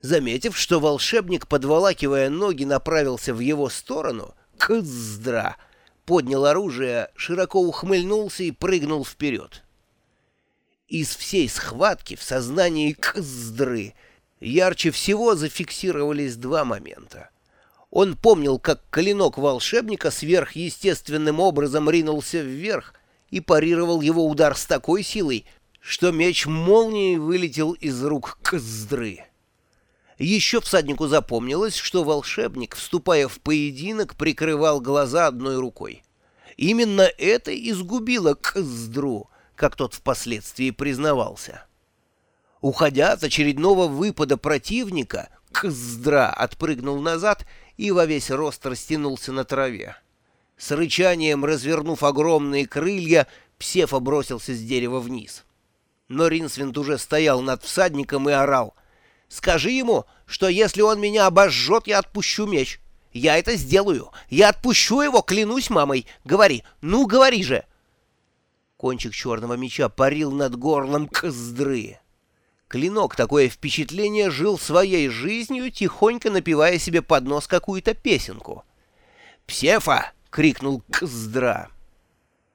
Заметив, что волшебник, подволакивая ноги, направился в его сторону, Кздра поднял оружие, широко ухмыльнулся и прыгнул вперед. Из всей схватки в сознании Кздры ярче всего зафиксировались два момента. Он помнил, как клинок волшебника сверхъестественным образом ринулся вверх и парировал его удар с такой силой, что меч молнией вылетел из рук Кздры. Еще всаднику запомнилось, что волшебник, вступая в поединок, прикрывал глаза одной рукой. Именно это изгубило Кздру, как тот впоследствии признавался. Уходя от очередного выпада противника, Кздра отпрыгнул назад и во весь рост растянулся на траве. С рычанием, развернув огромные крылья, Псефа бросился с дерева вниз. Но Ринсвинд уже стоял над всадником и орал — Скажи ему, что если он меня обожжет, я отпущу меч. Я это сделаю. Я отпущу его, клянусь мамой. Говори, ну говори же. Кончик черного меча парил над горлом коздры. Клинок, такое впечатление, жил своей жизнью, тихонько напевая себе под нос какую-то песенку. «Псефа!» — крикнул Кздра.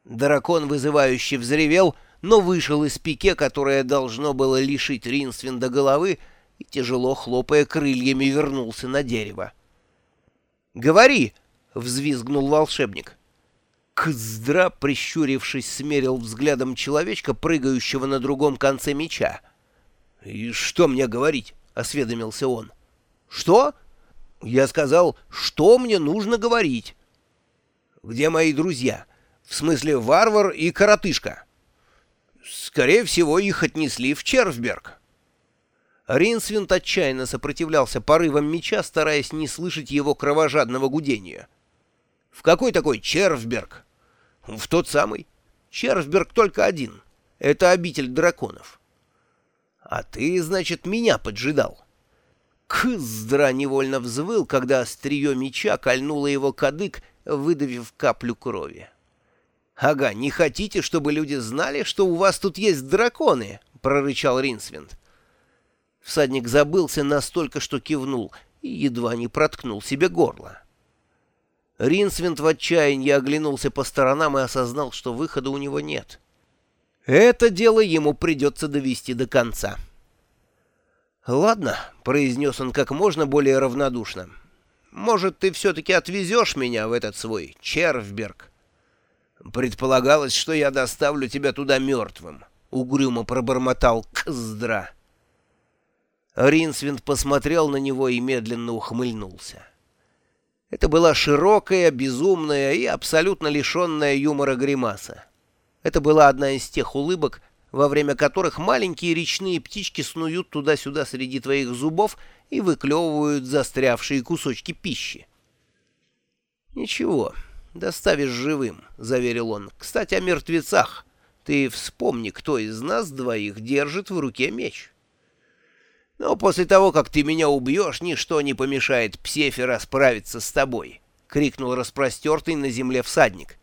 Дракон вызывающе взревел, но вышел из пике, которое должно было лишить Ринсвинда головы, и, тяжело хлопая крыльями, вернулся на дерево. «Говори!» — взвизгнул волшебник. Кздра, прищурившись, смерил взглядом человечка, прыгающего на другом конце меча. «И что мне говорить?» — осведомился он. «Что?» «Я сказал, что мне нужно говорить?» «Где мои друзья? В смысле варвар и коротышка?» «Скорее всего, их отнесли в Червберг». Ринсвинд отчаянно сопротивлялся порывам меча, стараясь не слышать его кровожадного гудения. «В какой такой Червберг?» «В тот самый. Червберг только один. Это обитель драконов». «А ты, значит, меня поджидал?» Кыздра невольно взвыл, когда острие меча кольнуло его кадык, выдавив каплю крови. «Ага, не хотите, чтобы люди знали, что у вас тут есть драконы?» — прорычал Ринсвинд. Всадник забылся настолько, что кивнул и едва не проткнул себе горло. Ринсвинд в отчаянии оглянулся по сторонам и осознал, что выхода у него нет. Это дело ему придется довести до конца. «Ладно», — произнес он как можно более равнодушно. «Может, ты все-таки отвезешь меня в этот свой Червберг?» «Предполагалось, что я доставлю тебя туда мертвым», — угрюмо пробормотал Кздра. Ринсвинд посмотрел на него и медленно ухмыльнулся. Это была широкая, безумная и абсолютно лишенная юмора гримаса. Это была одна из тех улыбок, во время которых маленькие речные птички снуют туда-сюда среди твоих зубов и выклевывают застрявшие кусочки пищи. «Ничего, доставишь живым», — заверил он. «Кстати, о мертвецах. Ты вспомни, кто из нас двоих держит в руке меч». Но после того, как ты меня убьешь, ничто не помешает Псефе расправиться с тобой», — крикнул распростертый на земле всадник.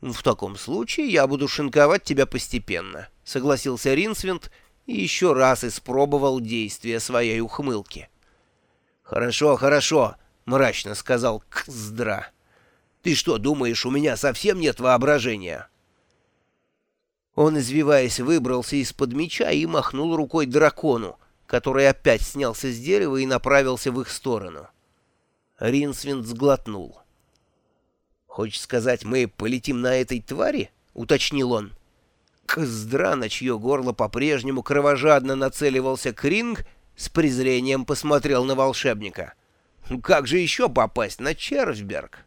«В таком случае я буду шинковать тебя постепенно», — согласился Ринсвинд и еще раз испробовал действие своей ухмылки. «Хорошо, хорошо», — мрачно сказал Кздра. «Ты что, думаешь, у меня совсем нет воображения?» Он, извиваясь, выбрался из-под меча и махнул рукой дракону, который опять снялся с дерева и направился в их сторону. Ринсвинд сглотнул. «Хочешь сказать, мы полетим на этой твари?» — уточнил он. Кздра, на чье горло по-прежнему кровожадно нацеливался Кринг, с презрением посмотрел на волшебника. «Как же еще попасть на Червберг?»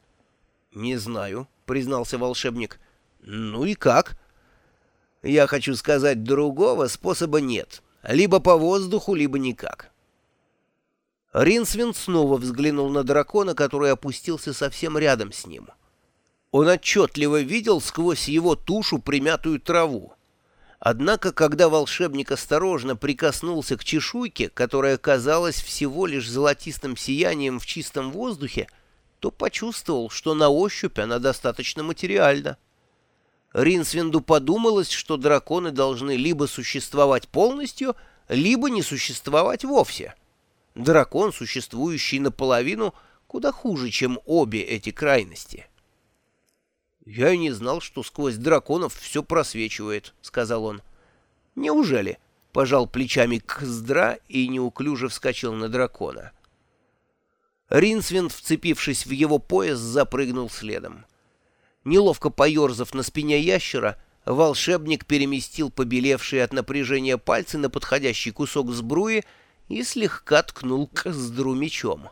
«Не знаю», — признался волшебник. «Ну и как?» «Я хочу сказать, другого способа нет». Либо по воздуху, либо никак. Ринсвин снова взглянул на дракона, который опустился совсем рядом с ним. Он отчетливо видел сквозь его тушу примятую траву. Однако, когда волшебник осторожно прикоснулся к чешуйке, которая казалась всего лишь золотистым сиянием в чистом воздухе, то почувствовал, что на ощупь она достаточно материальна. Ринсвинду подумалось, что драконы должны либо существовать полностью, либо не существовать вовсе. Дракон, существующий наполовину, куда хуже, чем обе эти крайности. «Я и не знал, что сквозь драконов все просвечивает», — сказал он. «Неужели?» — пожал плечами Кздра и неуклюже вскочил на дракона. Ринсвинд, вцепившись в его пояс, запрыгнул следом. Неловко поерзав на спине ящера, волшебник переместил побелевшие от напряжения пальцы на подходящий кусок сбруи и слегка ткнул Кздру мечом.